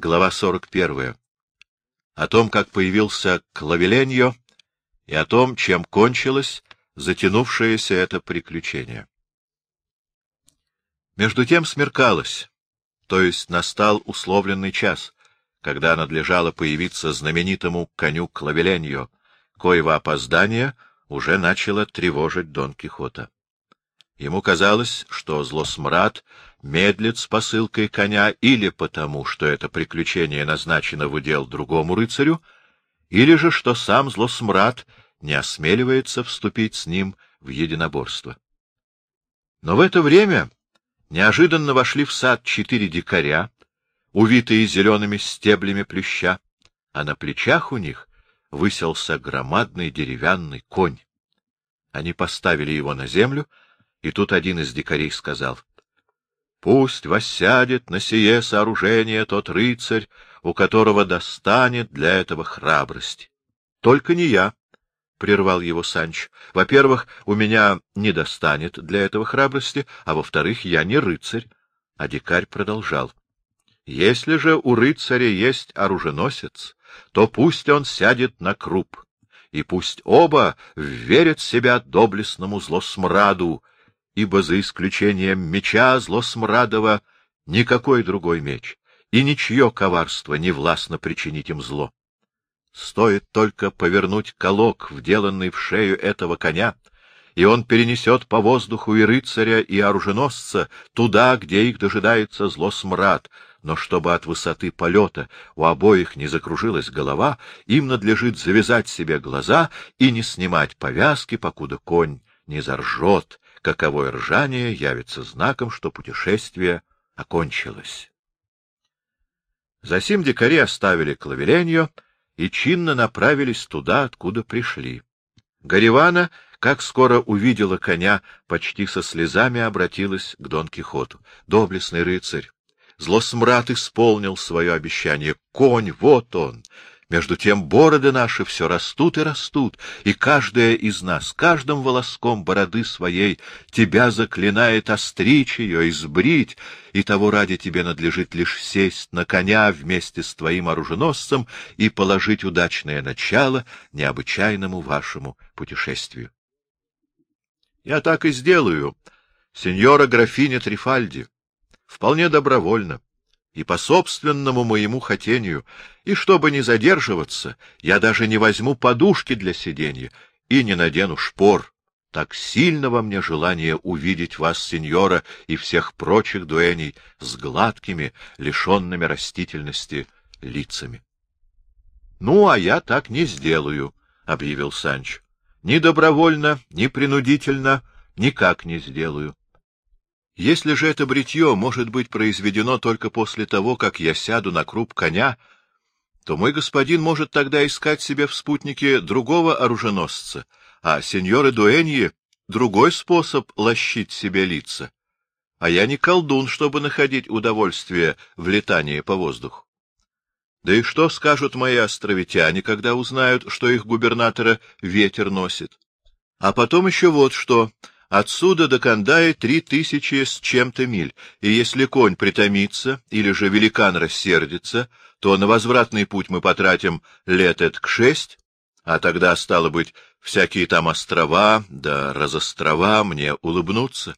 Глава 41. О том, как появился Клавеленьо, и о том, чем кончилось затянувшееся это приключение. Между тем смеркалось, то есть настал условленный час, когда надлежало появиться знаменитому коню Клавеленьо, коего опоздание уже начало тревожить Дон Кихота. Ему казалось, что злосмрад медлит с посылкой коня или потому, что это приключение назначено в удел другому рыцарю, или же что сам злосмрад не осмеливается вступить с ним в единоборство. Но в это время неожиданно вошли в сад четыре дикаря, увитые зелеными стеблями плюща, а на плечах у них выселся громадный деревянный конь. Они поставили его на землю, и тут один из дикарей сказал, — Пусть воссядет на сие сооружение тот рыцарь, у которого достанет для этого храбрость. — Только не я, — прервал его Санч. — Во-первых, у меня не достанет для этого храбрости, а во-вторых, я не рыцарь. А дикарь продолжал. — Если же у рыцаря есть оруженосец, то пусть он сядет на круп, и пусть оба верят себя доблестному злосмраду, ибо за исключением меча злосмрадова никакой другой меч, и ничье коварство не властно причинить им зло. Стоит только повернуть колок, вделанный в шею этого коня, и он перенесет по воздуху и рыцаря, и оруженосца туда, где их дожидается злосмрад, но чтобы от высоты полета у обоих не закружилась голова, им надлежит завязать себе глаза и не снимать повязки, покуда конь не заржет каковое ржание явится знаком, что путешествие окончилось. Засим дикари оставили клавеленью и чинно направились туда, откуда пришли. Гаривана, как скоро увидела коня, почти со слезами обратилась к Дон Кихоту. — Доблестный рыцарь! Злосмрад исполнил свое обещание. Конь, вот он! Между тем бороды наши все растут и растут, и каждая из нас, каждым волоском бороды своей, тебя заклинает остричь ее, избрить, и того ради тебе надлежит лишь сесть на коня вместе с твоим оруженосцем и положить удачное начало необычайному вашему путешествию. — Я так и сделаю, сеньора графиня Трифальди, вполне добровольно и по собственному моему хотению, и чтобы не задерживаться, я даже не возьму подушки для сиденья и не надену шпор. Так сильно во мне желание увидеть вас, сеньора, и всех прочих дуэней с гладкими, лишенными растительности лицами. — Ну, а я так не сделаю, — объявил Санч. — Ни добровольно, ни принудительно никак не сделаю. Если же это бритье может быть произведено только после того, как я сяду на круп коня, то мой господин может тогда искать себе в спутнике другого оруженосца, а сеньоры Дуэньи — другой способ лощить себе лица. А я не колдун, чтобы находить удовольствие в летании по воздуху. Да и что скажут мои островитяне, когда узнают, что их губернатора ветер носит? А потом еще вот что — Отсюда до Кандая три тысячи с чем-то миль, и если конь притомится или же великан рассердится, то на возвратный путь мы потратим лет к шесть, а тогда, стало быть, всякие там острова, да разострова мне улыбнутся.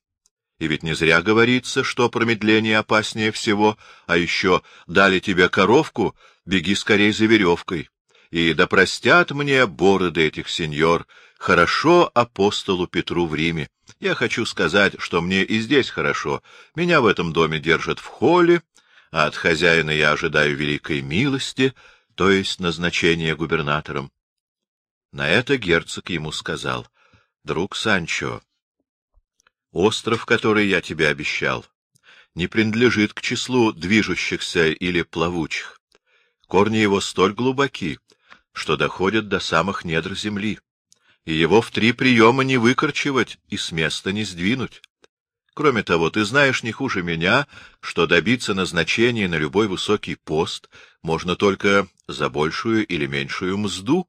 И ведь не зря говорится, что промедление опаснее всего, а еще дали тебе коровку, беги скорей за веревкой. И да простят мне бороды этих сеньор, хорошо апостолу Петру в Риме. Я хочу сказать, что мне и здесь хорошо. Меня в этом доме держат в холле, а от хозяина я ожидаю великой милости, то есть назначения губернатором. На это герцог ему сказал, — Друг Санчо, остров, который я тебе обещал, не принадлежит к числу движущихся или плавучих. Корни его столь глубоки, что доходят до самых недр земли и его в три приема не выкорчевать и с места не сдвинуть. Кроме того, ты знаешь не хуже меня, что добиться назначения на любой высокий пост можно только за большую или меньшую мзду.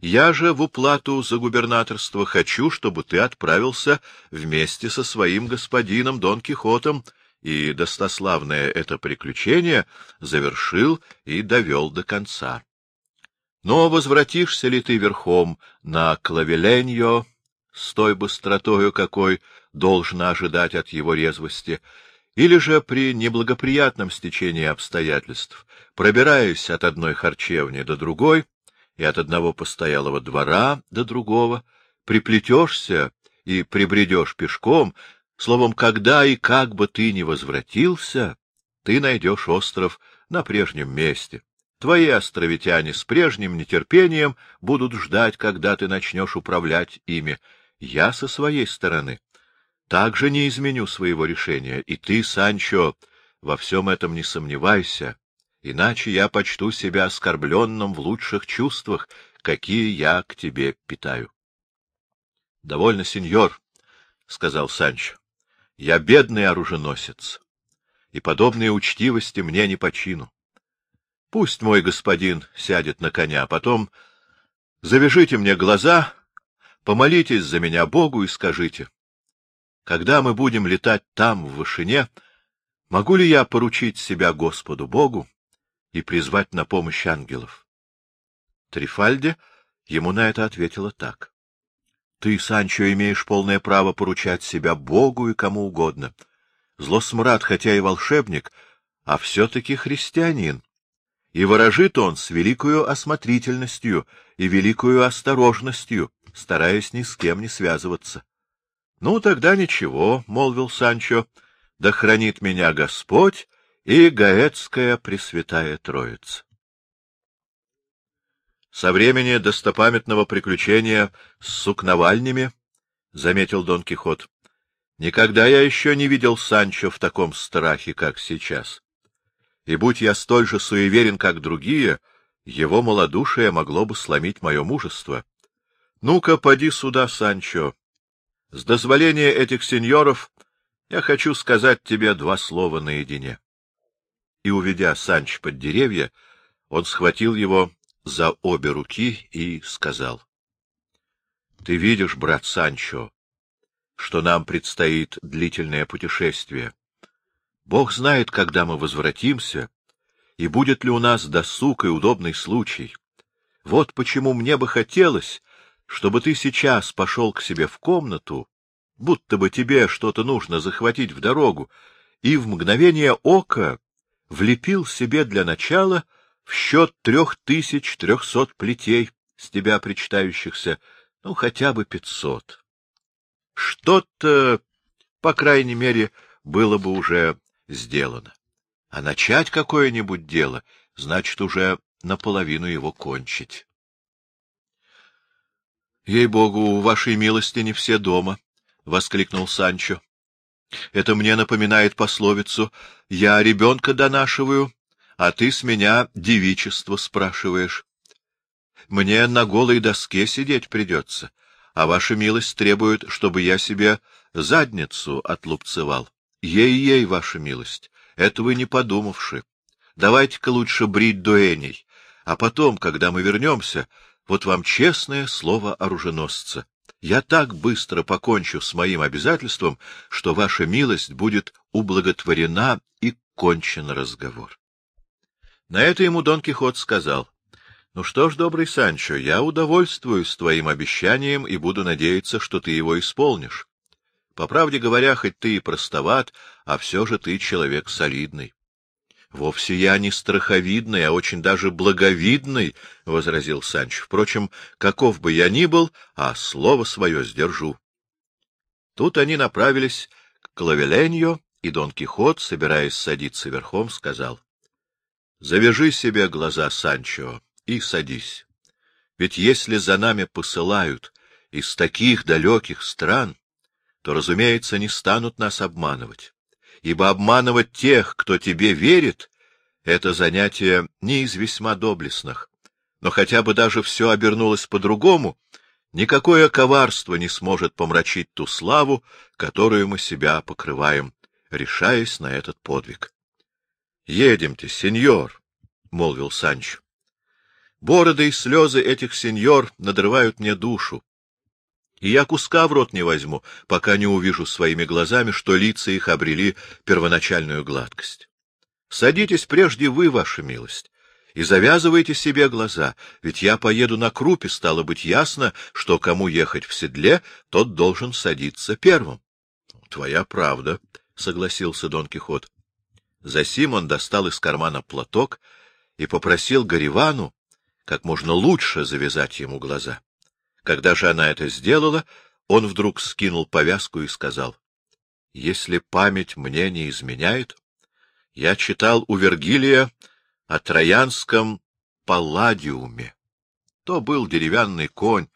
Я же в уплату за губернаторство хочу, чтобы ты отправился вместе со своим господином Дон Кихотом и достославное это приключение завершил и довел до конца. Но возвратишься ли ты верхом на Клавеленьо с той быстротою, какой должно ожидать от его резвости, или же при неблагоприятном стечении обстоятельств, пробираясь от одной харчевни до другой и от одного постоялого двора до другого, приплетешься и прибредешь пешком, словом, когда и как бы ты ни возвратился, ты найдешь остров на прежнем месте. Твои островитяне с прежним нетерпением будут ждать, когда ты начнешь управлять ими. Я со своей стороны также не изменю своего решения, и ты, Санчо, во всем этом не сомневайся, иначе я почту себя оскорбленным в лучших чувствах, какие я к тебе питаю. — Довольно, сеньор, — сказал Санчо. — Я бедный оруженосец, и подобные учтивости мне не по чину. Пусть мой господин сядет на коня, а потом завяжите мне глаза, помолитесь за меня Богу и скажите, когда мы будем летать там, в вышине, могу ли я поручить себя Господу Богу и призвать на помощь ангелов? Трифальде ему на это ответила так. — Ты, Санчо, имеешь полное право поручать себя Богу и кому угодно. Злосмрад, хотя и волшебник, а все-таки христианин. И ворожит он с великою осмотрительностью и великою осторожностью, стараясь ни с кем не связываться. — Ну, тогда ничего, — молвил Санчо, — да хранит меня Господь и Гаэцкая Пресвятая Троица. Со времени достопамятного приключения с сукновальнями, — заметил Дон Кихот, — никогда я еще не видел Санчо в таком страхе, как сейчас. И будь я столь же суеверен, как другие, его малодушие могло бы сломить мое мужество. Ну-ка, поди сюда, Санчо, с дозволения этих сеньоров я хочу сказать тебе два слова наедине. И, уведя Санч под деревья, он схватил его за обе руки и сказал. — Ты видишь, брат Санчо, что нам предстоит длительное путешествие. Бог знает, когда мы возвратимся, и будет ли у нас досуг и удобный случай. Вот почему мне бы хотелось, чтобы ты сейчас пошел к себе в комнату, будто бы тебе что-то нужно захватить в дорогу, и в мгновение ока влепил себе для начала в счет трех тысяч трехсот плетей с тебя причитающихся, ну, хотя бы пятьсот. Что-то, по крайней мере, было бы уже сделано. А начать какое-нибудь дело, значит, уже наполовину его кончить. — Ей-богу, вашей милости не все дома, — воскликнул Санчо. — Это мне напоминает пословицу «Я ребенка донашиваю, а ты с меня девичество спрашиваешь». Мне на голой доске сидеть придется, а ваша милость требует, чтобы я себе задницу отлупцевал. Ей-ей, ваша милость, это вы не подумавши. Давайте-ка лучше брить дуэней, а потом, когда мы вернемся, вот вам честное слово оруженосца. Я так быстро покончу с моим обязательством, что ваша милость будет ублаготворена и кончен разговор. На это ему Дон Кихот сказал, — Ну что ж, добрый Санчо, я удовольствуюсь твоим обещанием и буду надеяться, что ты его исполнишь. По правде говоря, хоть ты и простоват, а все же ты человек солидный. — Вовсе я не страховидный, а очень даже благовидный, — возразил Санч. — Впрочем, каков бы я ни был, а слово свое сдержу. Тут они направились к Клавеленью, и Дон Кихот, собираясь садиться верхом, сказал. — Завяжи себе глаза, Санчо, и садись. Ведь если за нами посылают из таких далеких стран, то, разумеется, не станут нас обманывать ибо обманывать тех, кто тебе верит, — это занятие не из весьма доблестных. Но хотя бы даже все обернулось по-другому, никакое коварство не сможет помрачить ту славу, которую мы себя покрываем, решаясь на этот подвиг. — Едемте, сеньор, — молвил Санч. Бороды и слезы этих сеньор надрывают мне душу. И я куска в рот не возьму, пока не увижу своими глазами, что лица их обрели первоначальную гладкость. Садитесь прежде вы, ваша милость, и завязывайте себе глаза, ведь я поеду на крупе, стало быть ясно, что кому ехать в седле, тот должен садиться первым. — Твоя правда, — согласился Дон Кихот. Засим он достал из кармана платок и попросил Гаривану как можно лучше завязать ему глаза. Когда же она это сделала, он вдруг скинул повязку и сказал, — Если память мне не изменяет, я читал у Вергилия о троянском палладиуме. То был деревянный конь,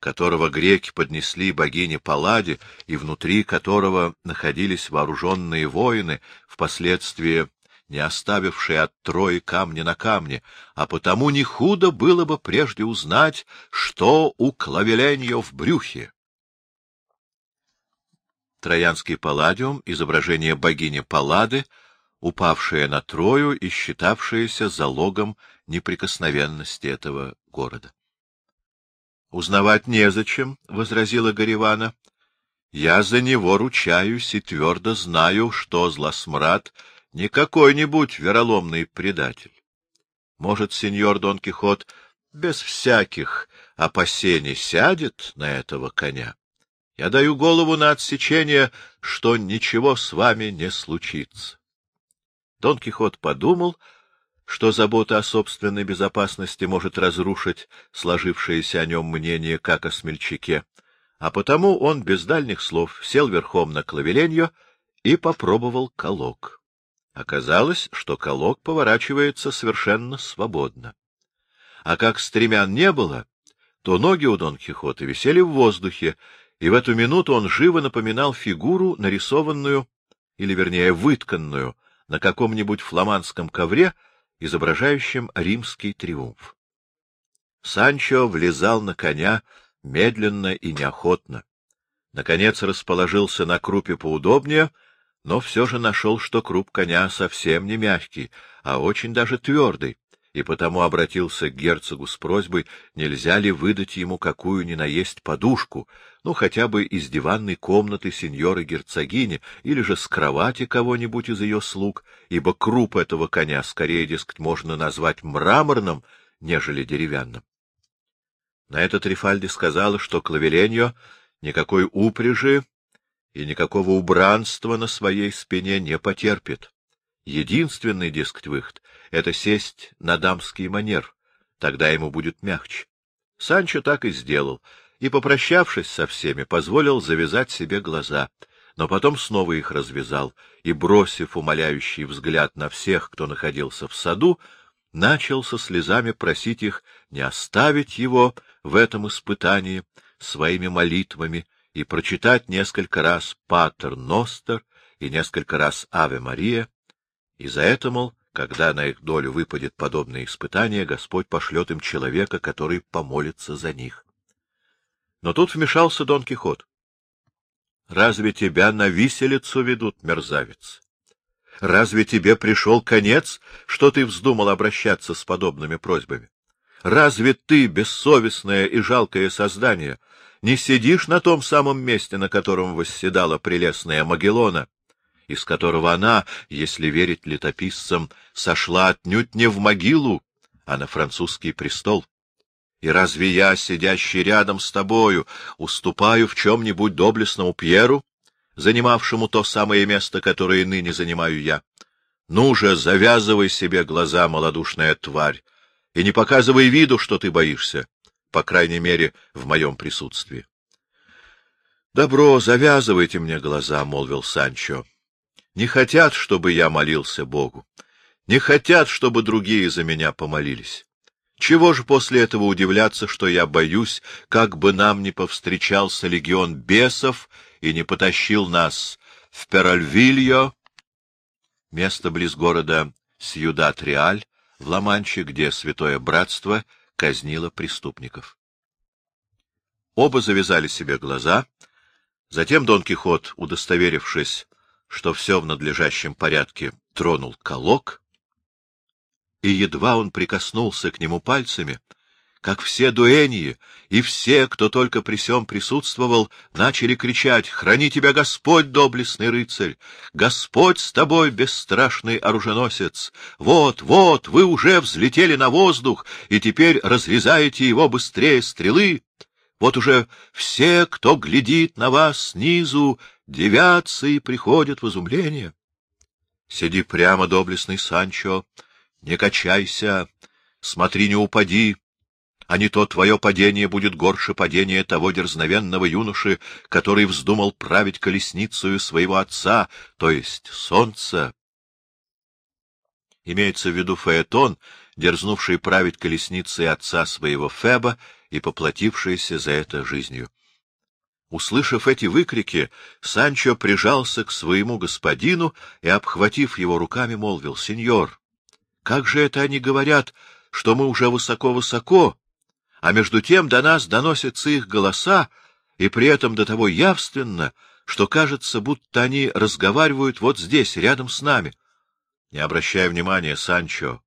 которого греки поднесли богине Палладе, и внутри которого находились вооруженные воины, впоследствии не оставившие от Трои камня на камне, а потому не худо было бы прежде узнать, что у Клавеленьо в брюхе. Троянский палладиум — изображение богини Паллады, упавшая на Трою и считавшаяся залогом неприкосновенности этого города. Узнавать незачем, — возразила Гаривана. Я за него ручаюсь и твердо знаю, что злосмрад не какой-нибудь вероломный предатель. Может, сеньор Дон Кихот без всяких опасений сядет на этого коня? Я даю голову на отсечение, что ничего с вами не случится. Дон Кихот подумал, что забота о собственной безопасности может разрушить сложившееся о нем мнение, как о смельчаке, а потому он без дальних слов сел верхом на клавеленье и попробовал колок. Оказалось, что колок поворачивается совершенно свободно. А как стремян не было, то ноги у Дон Кихота висели в воздухе, и в эту минуту он живо напоминал фигуру, нарисованную, или, вернее, вытканную, на каком-нибудь фламандском ковре, изображающем римский триумф. Санчо влезал на коня медленно и неохотно. Наконец расположился на крупе поудобнее, но все же нашел, что круп коня совсем не мягкий, а очень даже твердый, и потому обратился к герцогу с просьбой, нельзя ли выдать ему какую ни наесть подушку, ну, хотя бы из диванной комнаты сеньоры-герцогини или же с кровати кого-нибудь из ее слуг, ибо круп этого коня скорее, дескать, можно назвать мраморным, нежели деревянным. На это Трифальди сказала, что Клавеленьо никакой упряжи и никакого убранства на своей спине не потерпит. Единственный, дескать, выход — это сесть на дамский манер, тогда ему будет мягче. Санчо так и сделал, и, попрощавшись со всеми, позволил завязать себе глаза, но потом снова их развязал и, бросив умоляющий взгляд на всех, кто находился в саду, начал со слезами просить их не оставить его в этом испытании своими молитвами и прочитать несколько раз «Патер Ностер» и несколько раз «Аве Мария», и за это, мол, когда на их долю выпадет подобное испытание, Господь пошлет им человека, который помолится за них. Но тут вмешался Дон Кихот. — Разве тебя на виселицу ведут, мерзавец? Разве тебе пришел конец, что ты вздумал обращаться с подобными просьбами? Разве ты, бессовестное и жалкое создание, не сидишь на том самом месте, на котором восседала прелестная Магеллона, из которого она, если верить летописцам, сошла отнюдь не в могилу, а на французский престол. И разве я, сидящий рядом с тобою, уступаю в чем-нибудь доблестному Пьеру, занимавшему то самое место, которое ныне занимаю я? Ну же, завязывай себе глаза, малодушная тварь, и не показывай виду, что ты боишься, по крайней мере, в моем присутствии. — Добро, завязывайте мне глаза, — молвил Санчо. Не хотят, чтобы я молился Богу. Не хотят, чтобы другие за меня помолились. Чего же после этого удивляться, что я боюсь, как бы нам не повстречался легион бесов и не потащил нас в Перальвильо, место близ города Сьюдат-Реаль, в Ла-Манче, где Святое Братство казнило преступников. Оба завязали себе глаза, затем Дон Кихот, удостоверившись, что все в надлежащем порядке, тронул колок, и едва он прикоснулся к нему пальцами, как все дуэньи и все, кто только при сём присутствовал, начали кричать «Храни тебя Господь, доблестный рыцарь! Господь с тобой, бесстрашный оруженосец! Вот, вот, вы уже взлетели на воздух, и теперь разрезаете его быстрее стрелы! Вот уже все, кто глядит на вас снизу, девятся и приходят в изумление. Сиди прямо, доблестный Санчо, не качайся, смотри, не упади, а не то твое падение будет горше падения того дерзновенного юноши, который вздумал править колесницею своего отца, то есть солнца. Имеется в виду Фаэтон, дерзнувший править колесницей отца своего Феба и поплатившийся за это жизнью. Услышав эти выкрики, Санчо прижался к своему господину и, обхватив его руками, молвил, — Сеньор, как же это они говорят, что мы уже высоко-высоко, а между тем до нас доносятся их голоса, и при этом до того явственно, что кажется, будто они разговаривают вот здесь, рядом с нами. Не обращай внимания, Санчо.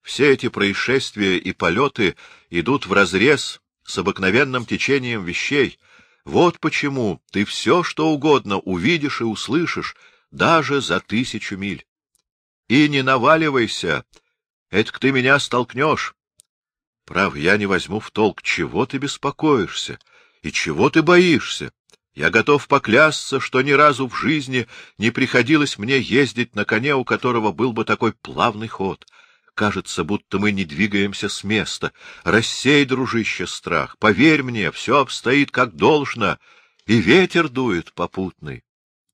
Все эти происшествия и полеты идут вразрез с обыкновенным течением вещей. Вот почему ты все, что угодно увидишь и услышишь, даже за тысячу миль. И не наваливайся, это ты меня столкнешь. Прав, я не возьму в толк, чего ты беспокоишься и чего ты боишься. Я готов поклясться, что ни разу в жизни не приходилось мне ездить на коне, у которого был бы такой плавный ход. Кажется, будто мы не двигаемся с места. Рассей, дружище, страх. Поверь мне, все обстоит как должно, и ветер дует попутный.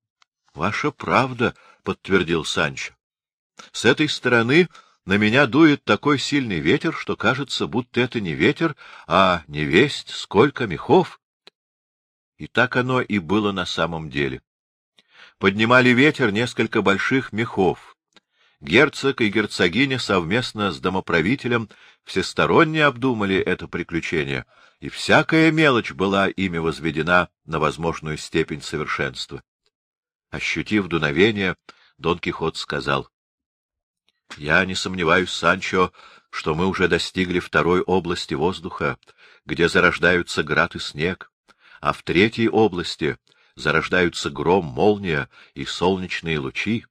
— Ваша правда, — подтвердил Санчо. — С этой стороны на меня дует такой сильный ветер, что кажется, будто это не ветер, а невесть сколько мехов. И так оно и было на самом деле. Поднимали ветер несколько больших мехов. Герцог и герцогиня совместно с домоправителем всесторонне обдумали это приключение, и всякая мелочь была ими возведена на возможную степень совершенства. Ощутив дуновение, Дон Кихот сказал, я не сомневаюсь, Санчо, что мы уже достигли второй области воздуха, где зарождаются град и снег, а в третьей области зарождаются гром, молния и солнечные лучи.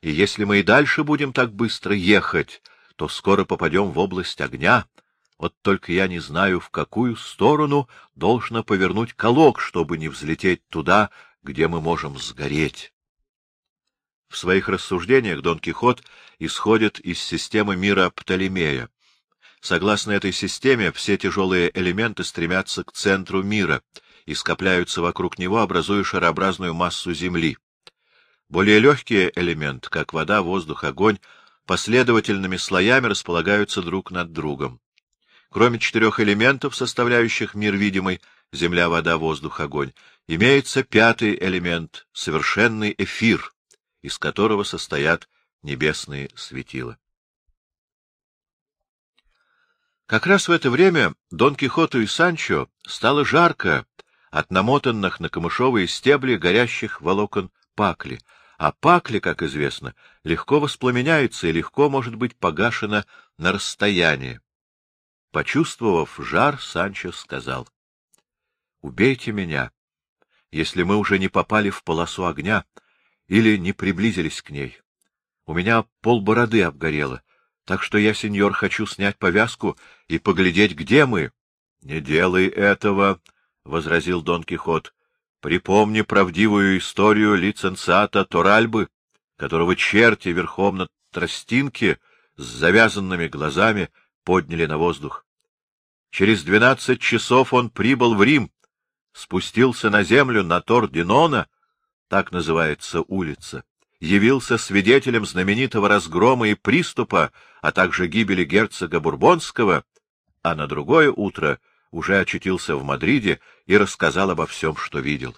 И если мы и дальше будем так быстро ехать, то скоро попадем в область огня. Вот только я не знаю, в какую сторону должно повернуть колок, чтобы не взлететь туда, где мы можем сгореть. В своих рассуждениях Дон Кихот исходит из системы мира Птолемея. Согласно этой системе, все тяжелые элементы стремятся к центру мира и скопляются вокруг него, образуя шарообразную массу Земли. Более легкие элементы, как вода, воздух, огонь, последовательными слоями располагаются друг над другом. Кроме четырех элементов, составляющих мир видимый — земля, вода, воздух, огонь — имеется пятый элемент — совершенный эфир — из которого состоят небесные светила. Как раз в это время Дон Кихоту и Санчо стало жарко от намотанных на камышовые стебли горящих волокон пакли, а пакли, как известно, легко воспламеняется и легко может быть погашена на расстоянии. Почувствовав жар, Санчо сказал, — Убейте меня, если мы уже не попали в полосу огня, или не приблизились к ней. У меня полбороды обгорело, так что я, сеньор, хочу снять повязку и поглядеть, где мы. — Не делай этого, — возразил Дон Кихот. — Припомни правдивую историю лиценциата Торальбы, которого черти верхом на тростинке с завязанными глазами подняли на воздух. Через двенадцать часов он прибыл в Рим, спустился на землю на Тор Динона так называется улица, явился свидетелем знаменитого разгрома и приступа, а также гибели герцога Бурбонского, а на другое утро уже очутился в Мадриде и рассказал обо всем, что видел.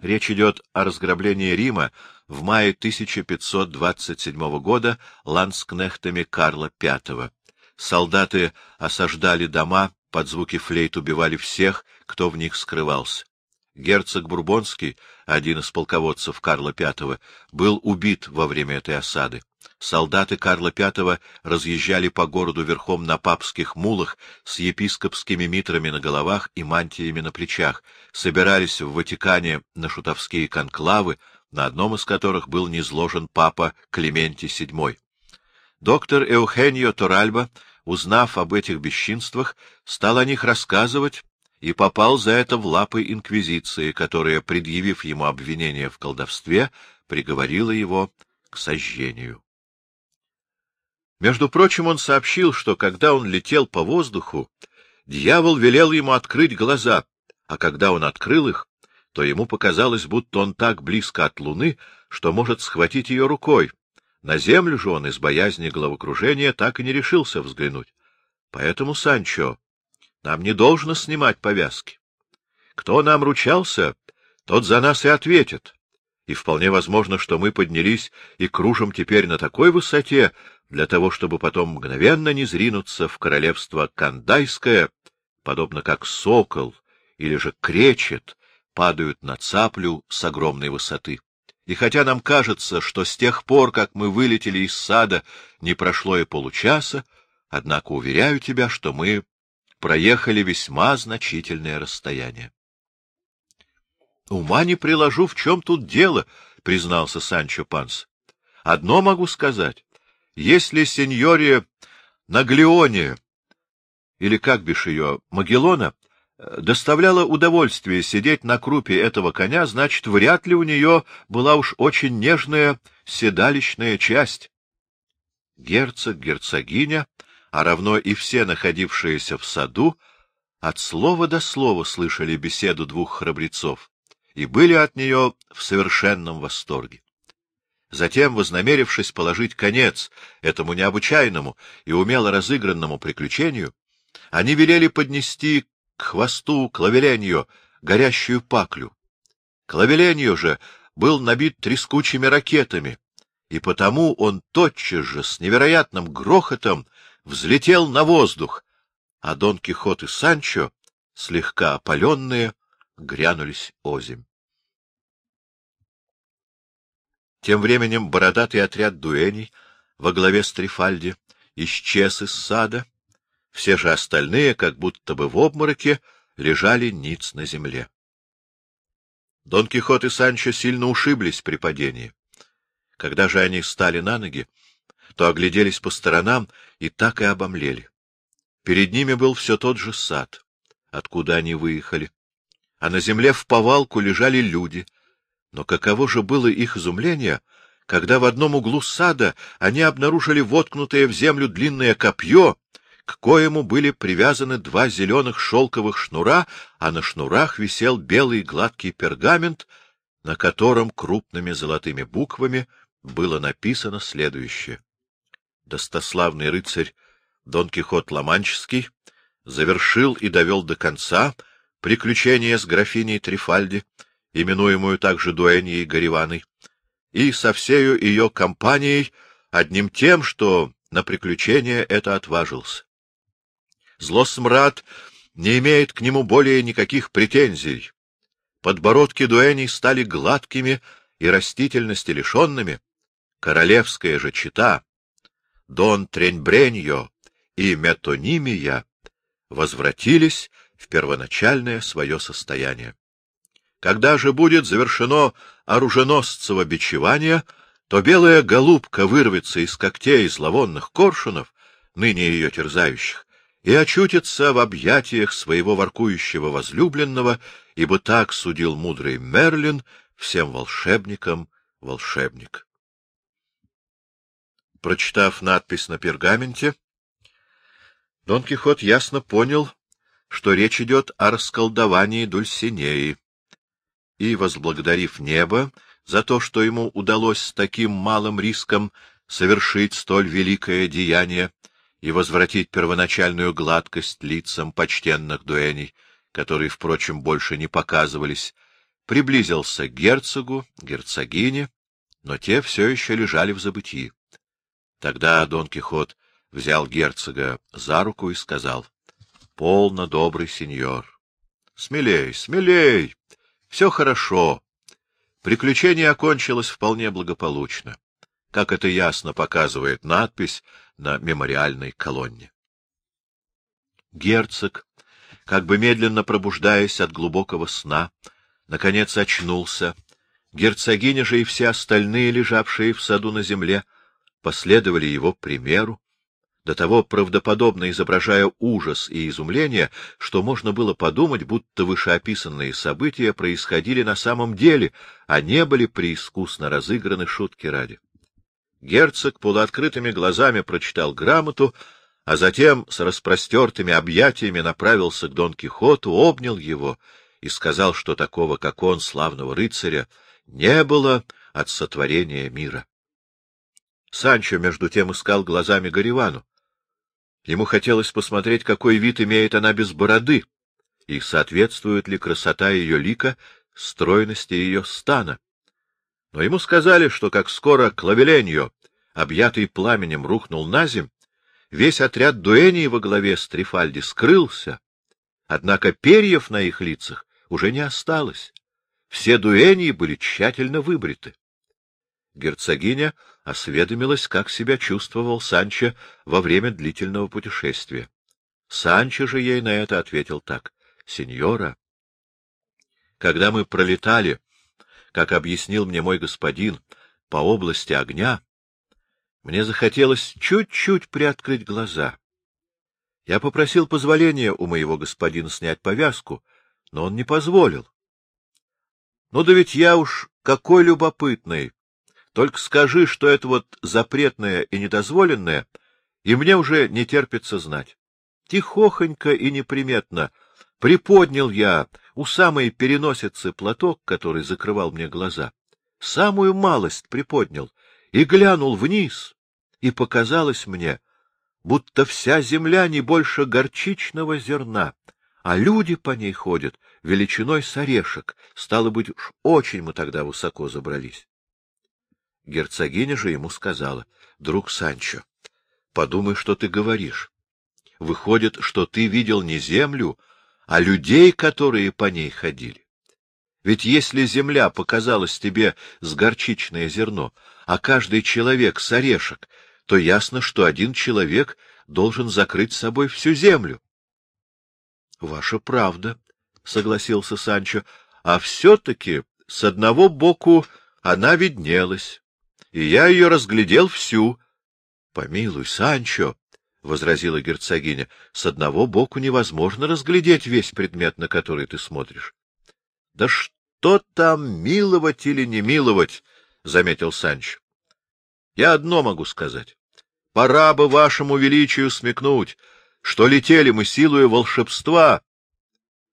Речь идет о разграблении Рима в мае 1527 года ланскнехтами Карла V. Солдаты осаждали дома, под звуки флейт убивали всех, кто в них скрывался. Герцог Бурбонский, один из полководцев Карла V, был убит во время этой осады. солдаты Карла V разъезжали по городу верхом на папских мулах с епископскими митрами на головах и мантиями на плечах, собирались в Ватикане на шутовские конклавы, на одном из которых был низложен папа Клементий VII. Доктор Эухенио Торальба, узнав об этих бесчинствах, стал о них рассказывать и попал за это в лапы инквизиции, которая, предъявив ему обвинение в колдовстве, приговорила его к сожжению. Между прочим, он сообщил, что когда он летел по воздуху, дьявол велел ему открыть глаза, а когда он открыл их, то ему показалось, будто он так близко от луны, что может схватить ее рукой. На землю же он из боязни головокружения так и не решился взглянуть. Поэтому, Санчо, нам не должно снимать повязки. Кто нам ручался, тот за нас и ответит. И вполне возможно, что мы поднялись и кружим теперь на такой высоте, для того, чтобы потом мгновенно не зринуться в королевство Кандайское, подобно как сокол или же кречет падают на цаплю с огромной высоты. И хотя нам кажется, что с тех пор, как мы вылетели из сада, не прошло и получаса, однако уверяю тебя, что мы проехали весьма значительное расстояние. — Ума не приложу, в чем тут дело, — признался Санчо Панс. — Одно могу сказать. Если сеньоре Наглеоне, или как бишь ее, Магеллона, доставляло удовольствие сидеть на крупе этого коня, значит, вряд ли у нее была уж очень нежная седалищная часть. Герцог, герцогиня а равно и все находившиеся в саду, от слова до слова слышали беседу двух храбрецов и были от нее в совершенном восторге. Затем, вознамерившись положить конец этому необычайному и умело разыгранному приключению, они велели поднести к хвосту клавеленью горящую паклю. Клавеленью же был набит трескучими ракетами, и потому он тотчас же с невероятным грохотом взлетел на воздух, а Дон Кихот и Санчо, слегка опаленные, грянулись озимь. Тем временем бородатый отряд дуэней во главе с Трифальди исчез из сада, все же остальные, как будто бы в обмороке, лежали ниц на земле. Дон Кихот и Санчо сильно ушиблись при падении. Когда же они встали на ноги, то огляделись по сторонам и так и обомлели. Перед ними был все тот же сад, откуда они выехали, а на земле в повалку лежали люди. Но каково же было их изумление, когда в одном углу сада они обнаружили воткнутое в землю длинное копье, к коему были привязаны два зеленых шелковых шнура, а на шнурах висел белый гладкий пергамент, на котором крупными золотыми буквами было написано следующее достославный рыцарь Дон Кихот Ломанческий завершил и довел до конца приключение с графиней Трифальди, именуемую также Дуэньей Гариваной, и со всею ее компанией одним тем, что на приключение это отважился. Злосмрад не имеет к нему более никаких претензий. Подбородки дуэней стали гладкими и растительности лишенными. Королевская же чита Дон Треньбреньо и Метонимия возвратились в первоначальное свое состояние. Когда же будет завершено оруженосцево бичевание, то белая голубка вырвется из когтей зловонных коршунов, ныне ее терзающих, и очутится в объятиях своего воркующего возлюбленного, ибо так судил мудрый Мерлин всем волшебникам волшебник. Прочитав надпись на пергаменте, Дон Кихот ясно понял, что речь идет о расколдовании Дульсинеи, и, возблагодарив небо за то, что ему удалось с таким малым риском совершить столь великое деяние и возвратить первоначальную гладкость лицам почтенных дуэней, которые, впрочем, больше не показывались, приблизился к герцогу, герцогине, но те все еще лежали в забытии. Тогда Дон Кихот взял герцога за руку и сказал, — Полно, добрый сеньор. — Смелей, смелей. Все хорошо. Приключение окончилось вполне благополучно. как это ясно показывает надпись на мемориальной колонне. Герцог, как бы медленно пробуждаясь от глубокого сна, наконец очнулся. Герцогиня же и все остальные, лежавшие в саду на земле, последовали его примеру, до того правдоподобно изображая ужас и изумление, что можно было подумать, будто вышеописанные события происходили на самом деле, а не были преискусно разыграны шутки ради. Герцог полуоткрытыми глазами прочитал грамоту, а затем с распростертыми объятиями направился к Дон Кихоту, обнял его и сказал, что такого, как он, славного рыцаря, не было от сотворения мира. Санчо, между тем, искал глазами Гаривану. Ему хотелось посмотреть, какой вид имеет она без бороды, и соответствует ли красота ее лика стройности ее стана. Но ему сказали, что как скоро Клавеленьо, объятый пламенем, рухнул на земь, весь отряд дуэней во главе с Трифальди скрылся, однако перьев на их лицах уже не осталось. Все дуэньи были тщательно выбриты. Герцогиня осведомилась, как себя чувствовал Санчо во время длительного путешествия. Санчо же ей на это ответил так. — Сеньора, когда мы пролетали, как объяснил мне мой господин, по области огня, мне захотелось чуть-чуть приоткрыть глаза. Я попросил позволения у моего господина снять повязку, но он не позволил. Ну да ведь я уж какой любопытный! Только скажи, что это вот запретное и недозволенное, и мне уже не терпится знать. Тихохонько и неприметно приподнял я у самой переносицы платок, который закрывал мне глаза. Самую малость приподнял и глянул вниз, и показалось мне, будто вся земля не больше горчичного зерна, а люди по ней ходят величиной с орешек, стало быть, уж очень мы тогда высоко забрались. Герцогиня же ему сказала, — Друг Санчо, подумай, что ты говоришь. Выходит, что ты видел не землю, а людей, которые по ней ходили. Ведь если земля показалась тебе с горчичное зерно, а каждый человек с орешек, то ясно, что один человек должен закрыть собой всю землю. — Ваша правда, — согласился Санчо, — а все-таки с одного боку она виднелась и я ее разглядел всю. — Помилуй, Санчо, — возразила герцогиня, — с одного боку невозможно разглядеть весь предмет, на который ты смотришь. — Да что там, миловать или не миловать, — заметил Санчо. — Я одно могу сказать. Пора бы вашему величию смекнуть, что летели мы силою волшебства,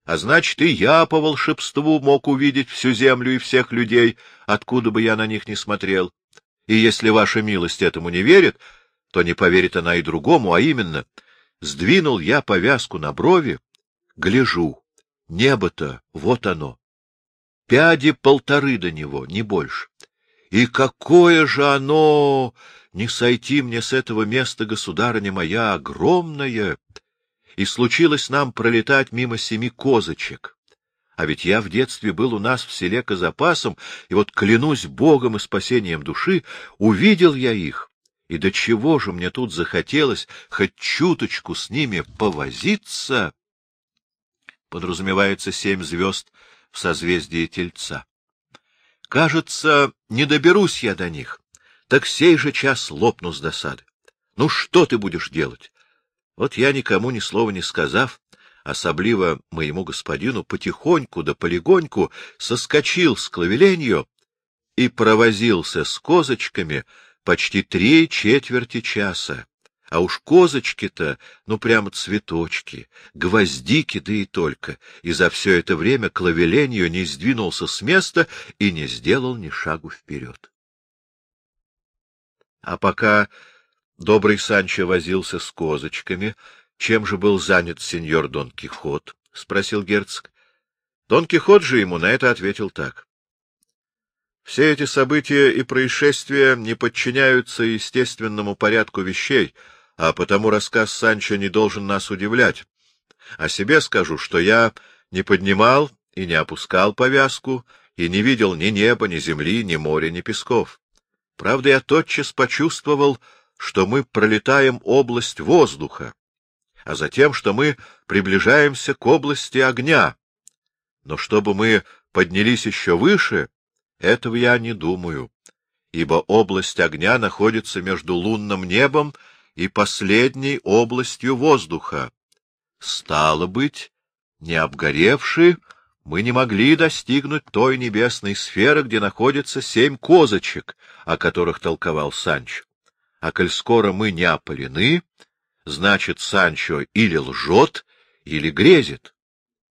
а значит, и я по волшебству мог увидеть всю землю и всех людей, откуда бы я на них не смотрел. И если ваша милость этому не верит, то не поверит она и другому, а именно, сдвинул я повязку на брови, гляжу, небо-то, вот оно. Пяди полторы до него, не больше. И какое же оно, не сойти мне с этого места, государыня моя, огромное! И случилось нам пролетать мимо семи козочек. А ведь я в детстве был у нас в селе Казапасом, и вот, клянусь Богом и спасением души, увидел я их. И до чего же мне тут захотелось хоть чуточку с ними повозиться? Подразумевается семь звезд в созвездии Тельца. Кажется, не доберусь я до них, так сей же час лопну с досады. Ну что ты будешь делать? Вот я никому ни слова не сказав, особливо моему господину, потихоньку да полегоньку соскочил с клавеленью и провозился с козочками почти три четверти часа. А уж козочки-то, ну прямо цветочки, гвоздики, да и только, и за все это время клавеленью не сдвинулся с места и не сделал ни шагу вперед. А пока добрый Санчо возился с козочками, — Чем же был занят сеньор Дон Кихот? — спросил герцог. Дон Кихот же ему на это ответил так. — Все эти события и происшествия не подчиняются естественному порядку вещей, а потому рассказ Санчо не должен нас удивлять. О себе скажу, что я не поднимал и не опускал повязку, и не видел ни неба, ни земли, ни моря, ни песков. Правда, я тотчас почувствовал, что мы пролетаем область воздуха, а затем, что мы приближаемся к области огня. Но чтобы мы поднялись еще выше, этого я не думаю, ибо область огня находится между лунным небом и последней областью воздуха. Стало быть, не обгоревшие, мы не могли достигнуть той небесной сферы, где находятся семь козочек, о которых толковал Санчо. А коль скоро мы не опалены, значит, Санчо или лжет, или грезит.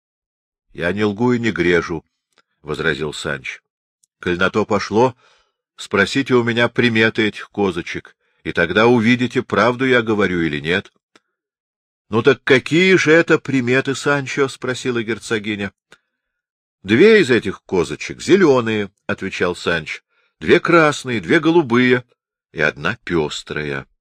— Я не лгу и не грежу, — возразил Санч. — Коль на то пошло, спросите у меня приметы этих козочек, и тогда увидите, правду я говорю или нет. — Ну так какие же это приметы, Санчо? — спросила герцогиня. — Две из этих козочек зеленые, — отвечал Санч, — две красные, две голубые и одна пестрая. —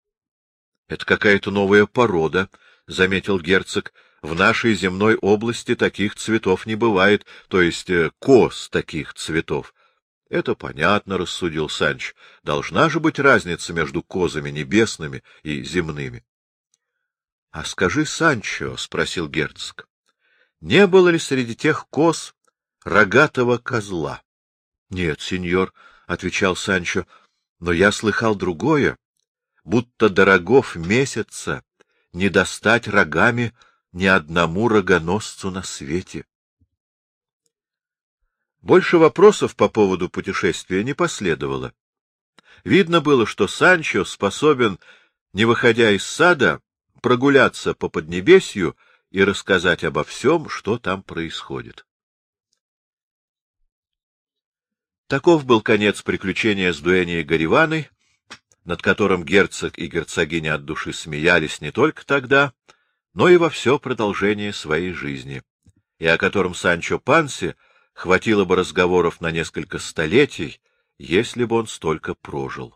Это какая-то новая порода, — заметил герцог. — В нашей земной области таких цветов не бывает, то есть э, коз таких цветов. — Это понятно, — рассудил Санч. — Должна же быть разница между козами небесными и земными. — А скажи, Санчо, — спросил герцог, — не было ли среди тех коз рогатого козла? — Нет, сеньор, — отвечал Санчо, — но я слыхал другое будто дорогов месяца не достать рогами ни одному рогоносцу на свете. Больше вопросов по поводу путешествия не последовало. Видно было, что Санчо способен, не выходя из сада, прогуляться по Поднебесью и рассказать обо всем, что там происходит. Таков был конец приключения с Дуэнией Гариваной, над которым герцог и герцогиня от души смеялись не только тогда, но и во все продолжение своей жизни, и о котором Санчо Панси хватило бы разговоров на несколько столетий, если бы он столько прожил.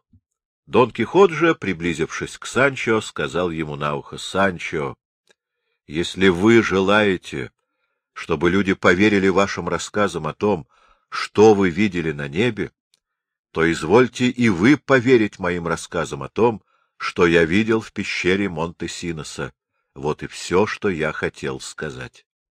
Дон Кихот же, приблизившись к Санчо, сказал ему на ухо, — Санчо, если вы желаете, чтобы люди поверили вашим рассказам о том, что вы видели на небе, то извольте и вы поверить моим рассказам о том, что я видел в пещере Монте-Синоса. Вот и все, что я хотел сказать.